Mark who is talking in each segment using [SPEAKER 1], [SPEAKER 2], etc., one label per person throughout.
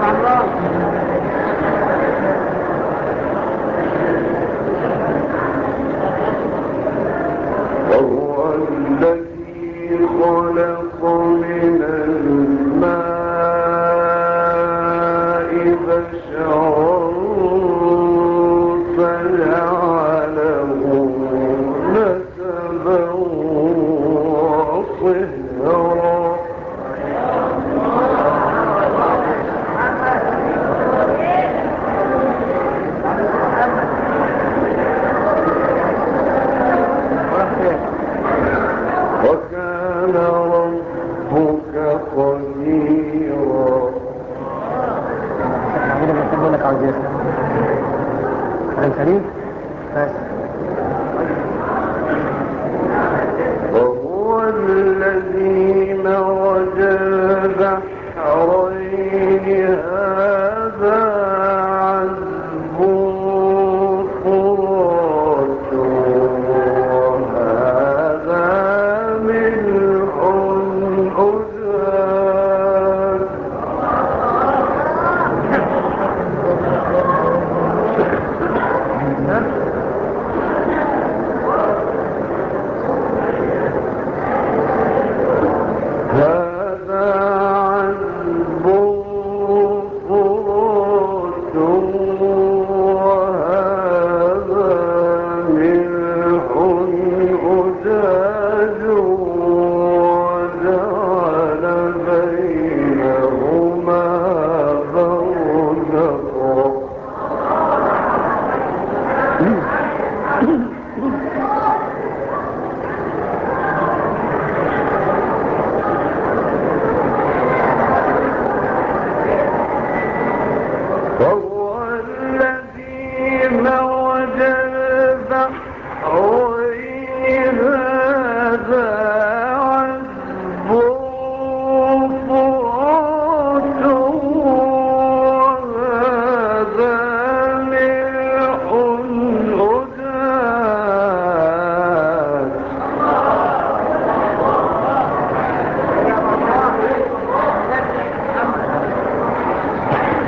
[SPEAKER 1] Allah'a
[SPEAKER 2] emanet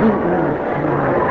[SPEAKER 2] بہت بہت دھنیہ واد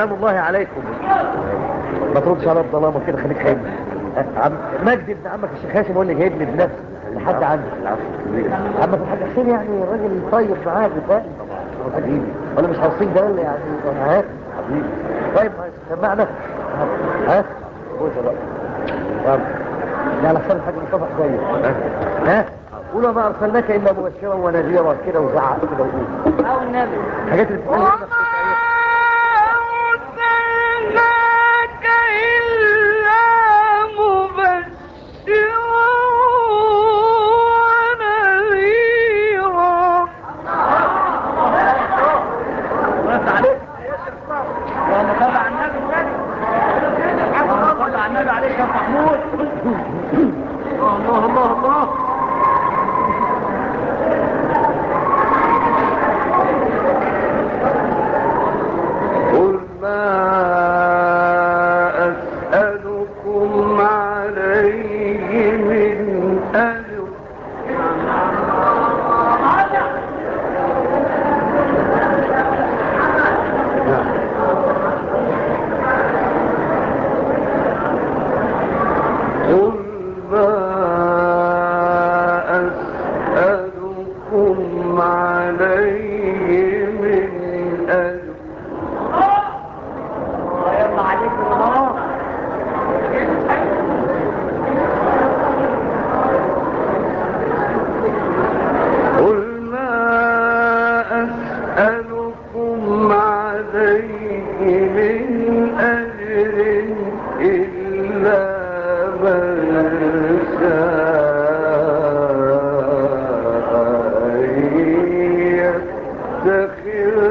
[SPEAKER 3] سلام الله عليكم. ما تردش على الظلامه كده خليك حلو عم مجدي ابن عمك الشيخ هاشم هو اللي جايبني بنفسه لحد عندك عمك الحاج حسين يعني راجل طيب معاك بتاعي حبيبي ولا مش هوصيك ده ولا يعني ها؟ حبيبي طيب سمعنا. ها؟ قول بقى لا على حساب الحاج مصطفى حسين ها؟ قول ما ارسلناك الا مبشرا ونذيرا كده وزعق كده وقول.
[SPEAKER 2] او النبي
[SPEAKER 3] الحاجات اللي بتتقال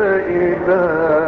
[SPEAKER 2] إذا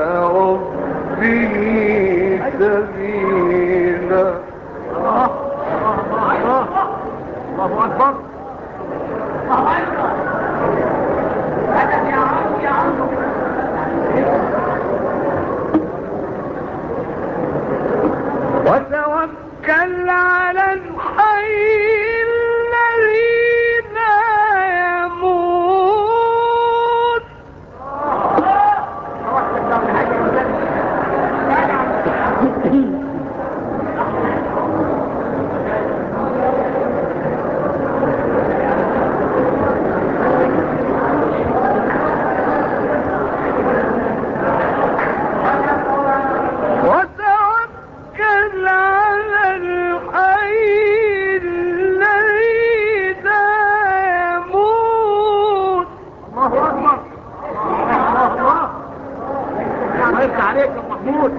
[SPEAKER 2] الله يرضى محمود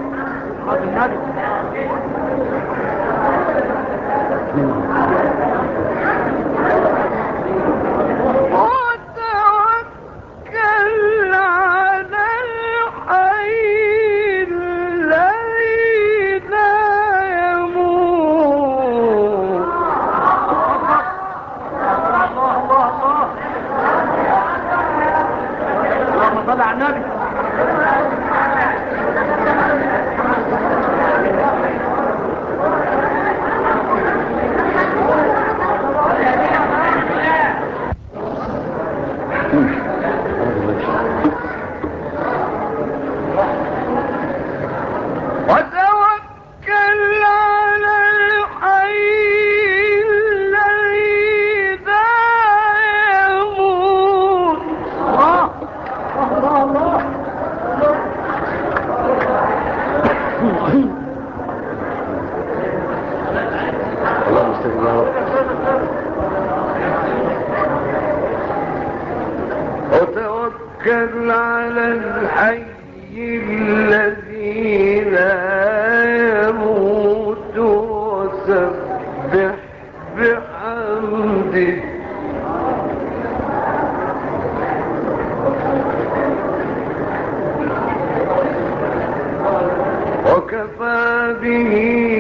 [SPEAKER 4] به